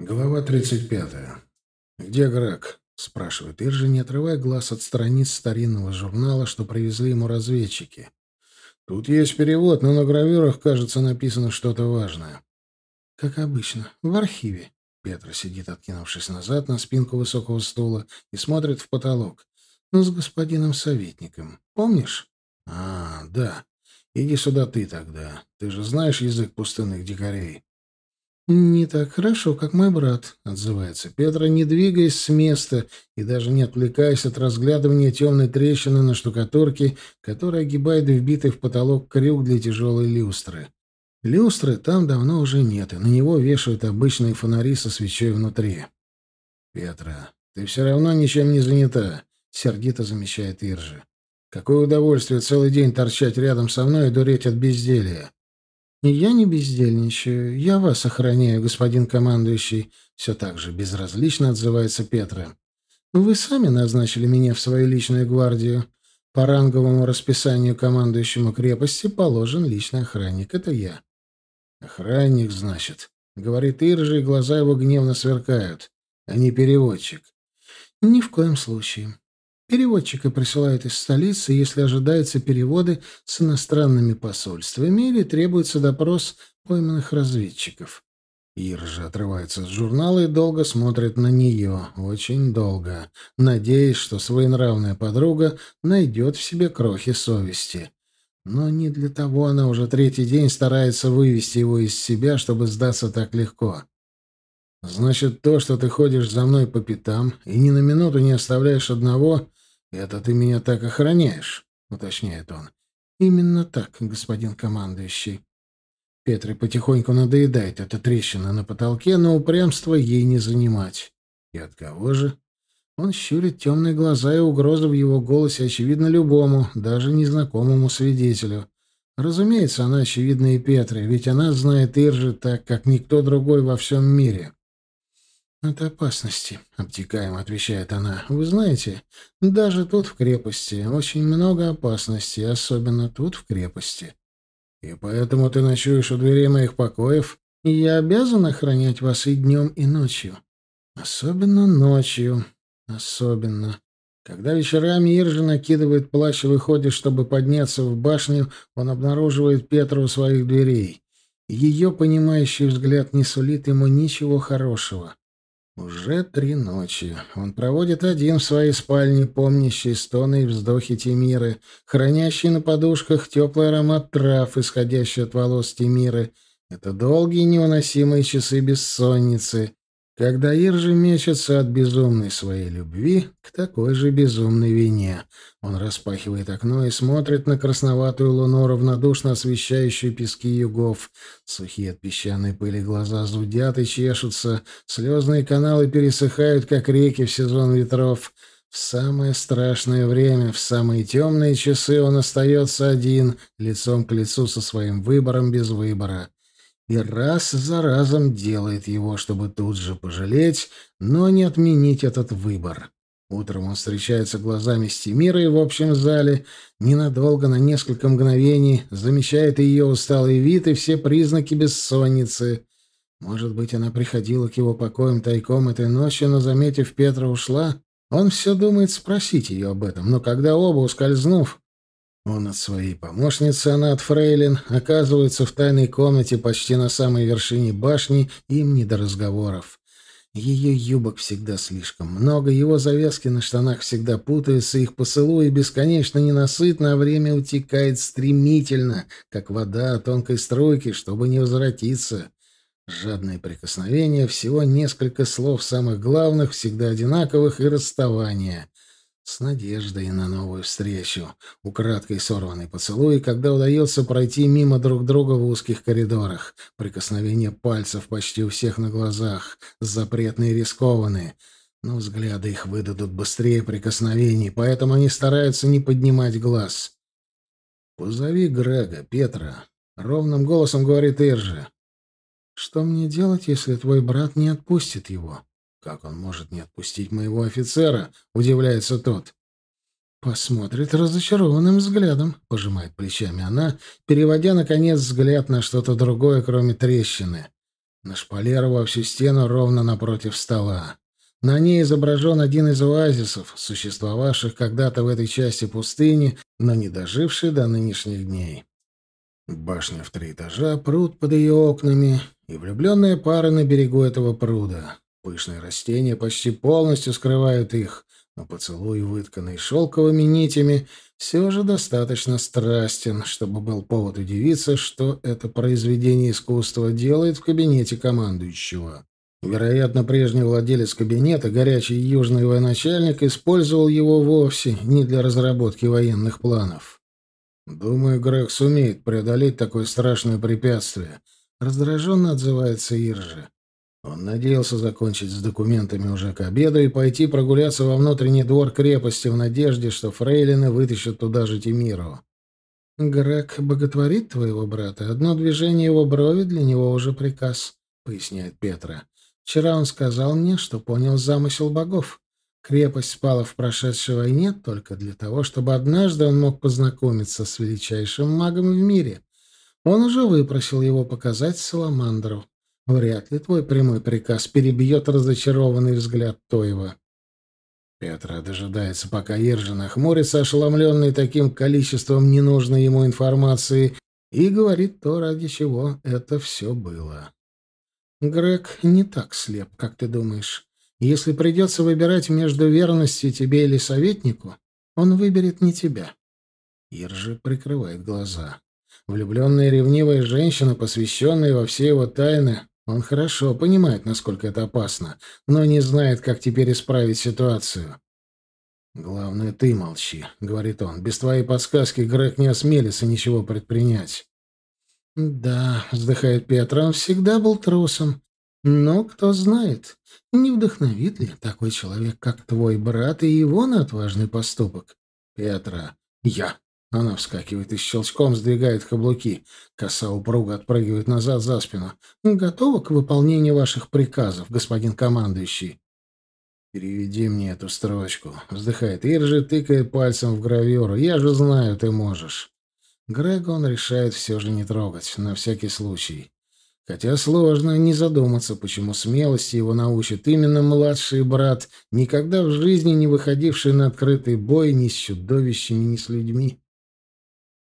Глава 35. «Где Грег?» — спрашивает Иржи, не отрывая глаз от страниц старинного журнала, что привезли ему разведчики. «Тут есть перевод, но на гравюрах, кажется, написано что-то важное». «Как обычно, в архиве». Петра сидит, откинувшись назад на спинку высокого стула, и смотрит в потолок. «Ну, с господином советником. Помнишь?» «А, да. Иди сюда ты тогда. Ты же знаешь язык пустынных дикарей?» «Не так хорошо, как мой брат», — отзывается Петра, не двигаясь с места и даже не отвлекаясь от разглядывания темной трещины на штукатурке, которая огибает вбитый в потолок крюк для тяжелой люстры. Люстры там давно уже нет, и на него вешают обычные фонари со свечой внутри. «Петра, ты все равно ничем не занята», — сердито замечает Иржи. «Какое удовольствие целый день торчать рядом со мной и дуреть от безделья. «Я не бездельничаю. Я вас охраняю, господин командующий», — все так же безразлично отзывается Петра. «Вы сами назначили меня в свою личную гвардию. По ранговому расписанию командующему крепости положен личный охранник. Это я». «Охранник, значит», — говорит Иржи, и глаза его гневно сверкают. «А не переводчик». «Ни в коем случае. Переводчика присылают из столицы, если ожидаются переводы с иностранными посольствами или требуется допрос пойманных разведчиков. Ир же отрывается от журнала и долго смотрит на нее, очень долго, надеясь, что своенравная подруга найдет в себе крохи совести. Но не для того она уже третий день старается вывести его из себя, чтобы сдаться так легко. «Значит, то, что ты ходишь за мной по пятам и ни на минуту не оставляешь одного, «Это ты меня так охраняешь», — уточняет он. «Именно так, господин командующий». Петре потихоньку надоедает эта трещина на потолке, но упрямство ей не занимать. И от кого же? Он щурит темные глаза, и угроза в его голосе очевидна любому, даже незнакомому свидетелю. Разумеется, она очевидна и Петре, ведь она знает Иржи так, как никто другой во всем мире. «От опасности», — обтекаемо отвечает она. «Вы знаете, даже тут, в крепости, очень много опасностей, особенно тут, в крепости. И поэтому ты ночуешь у дверей моих покоев, и я обязан охранять вас и днем, и ночью. Особенно ночью. Особенно. Когда вечерами Иржи накидывает плащ и выходит, чтобы подняться в башню, он обнаруживает Петру у своих дверей. Ее понимающий взгляд не сулит ему ничего хорошего. Уже три ночи. Он проводит один в своей спальне, помнящий стоны и вздохи Тимиры, хранящий на подушках теплый аромат трав, исходящий от волос Тимиры. Это долгие невыносимые часы бессонницы, когда Иржи мечется от безумной своей любви к такой же безумной вине. Он распахивает окно и смотрит на красноватую луну, равнодушно освещающую пески югов. Сухие от песчаной пыли глаза зудят и чешутся, слезные каналы пересыхают, как реки в сезон ветров. В самое страшное время, в самые темные часы он остается один, лицом к лицу со своим выбором без выбора и раз за разом делает его, чтобы тут же пожалеть, но не отменить этот выбор. Утром он встречается глазами с Тимирой в общем зале, ненадолго, на несколько мгновений, замечает ее усталый вид и все признаки бессонницы. Может быть, она приходила к его покоям тайком этой ночью, но, заметив Петра, ушла? Он все думает спросить ее об этом, но когда оба, ускользнув, он от своей помощницы, она от фрейлин, оказывается в тайной комнате почти на самой вершине башни, им не до разговоров. Ее юбок всегда слишком много, его завязки на штанах всегда путаются, их поцелуи бесконечно ненасытно, а время утекает стремительно, как вода тонкой струйке, чтобы не возвратиться. Жадное прикосновение, всего несколько слов самых главных, всегда одинаковых, и расставание — с надеждой на новую встречу. Украдкой сорванный поцелуй, когда удается пройти мимо друг друга в узких коридорах. Прикосновение пальцев почти у всех на глазах. Запретные и рискованные. Но взгляды их выдадут быстрее прикосновений, поэтому они стараются не поднимать глаз. «Позови Грега, Петра», — ровным голосом говорит Иржи. «Что мне делать, если твой брат не отпустит его?» «Как он может не отпустить моего офицера?» — удивляется тот. «Посмотрит разочарованным взглядом», — пожимает плечами она, переводя, наконец, взгляд на что-то другое, кроме трещины. Нашпалера во всю стену ровно напротив стола. На ней изображен один из оазисов, существовавших когда-то в этой части пустыни, но не доживший до нынешних дней. Башня в три этажа, пруд под ее окнами и влюбленные пары на берегу этого пруда. Пышные растения почти полностью скрывают их, но поцелуй, вытканный шелковыми нитями, все же достаточно страстен, чтобы был повод удивиться, что это произведение искусства делает в кабинете командующего. Вероятно, прежний владелец кабинета, горячий южный военачальник, использовал его вовсе не для разработки военных планов. «Думаю, Грег сумеет преодолеть такое страшное препятствие», — раздраженно отзывается Иржи. Он надеялся закончить с документами уже к обеду и пойти прогуляться во внутренний двор крепости в надежде, что фрейлины вытащат туда же Тимиру. «Грег боготворит твоего брата. Одно движение его брови для него уже приказ», — поясняет Петра. «Вчера он сказал мне, что понял замысел богов. Крепость спала в прошедшей войне только для того, чтобы однажды он мог познакомиться с величайшим магом в мире. Он уже выпросил его показать Саламандру. Вряд ли твой прямой приказ перебьет разочарованный взгляд Тоева. Петра дожидается, пока Ержи нахмурится, ошеломленный таким количеством ненужной ему информации, и говорит то, ради чего это все было. Грег не так слеп, как ты думаешь. Если придется выбирать между верностью тебе или советнику, он выберет не тебя. Иржи прикрывает глаза. Влюбленная ревнивая женщина, посвященная во все его тайны, он хорошо понимает, насколько это опасно, но не знает, как теперь исправить ситуацию. «Главное, ты молчи», — говорит он. «Без твоей подсказки Грег не осмелится ничего предпринять». «Да», — вздыхает Петр, — «он всегда был трусом. Но кто знает, не вдохновит ли такой человек, как твой брат, и его на отважный поступок?» «Петра, я», она вскакивает и щелчком сдвигает каблуки. Коса упруга отпрыгивает назад за спину. «Готова к выполнению ваших приказов, господин командующий?» «Переведи мне эту строчку», — вздыхает Иржи, тыкает пальцем в гравюру. «Я же знаю, ты можешь». Грега он решает все же не трогать, на всякий случай. Хотя сложно не задуматься, почему смелости его научит именно младший брат, никогда в жизни не выходивший на открытый бой ни с чудовищами, ни с людьми.